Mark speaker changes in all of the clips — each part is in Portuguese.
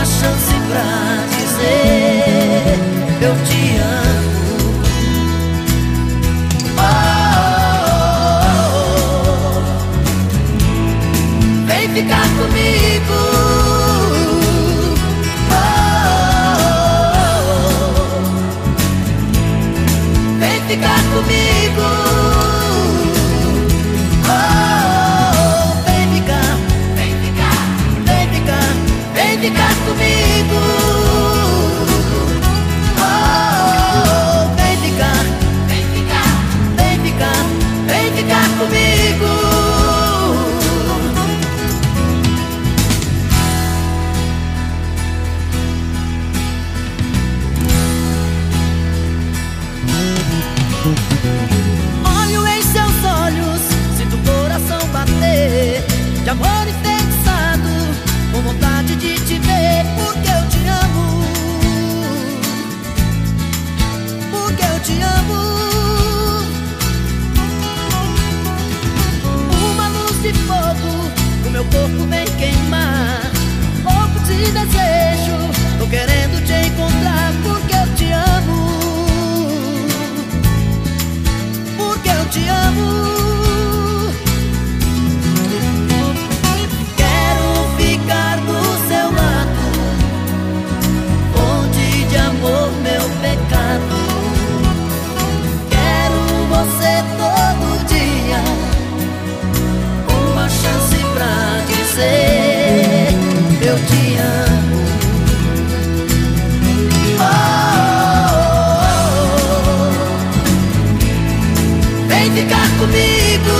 Speaker 1: uma chance pra dizer eu te amo. Oh, oh, oh, Vem ficar comigo. L'amore sta comigo.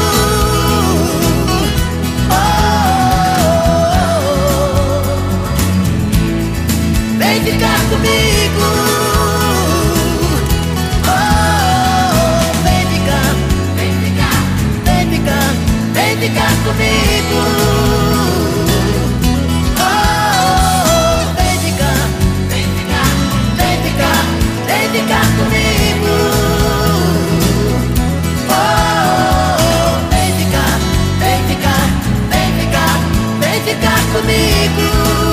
Speaker 1: Oh, vem ficar comigo. Oh, vem ficar, vem ficar, vem ficar, vem ficar comigo. comigo.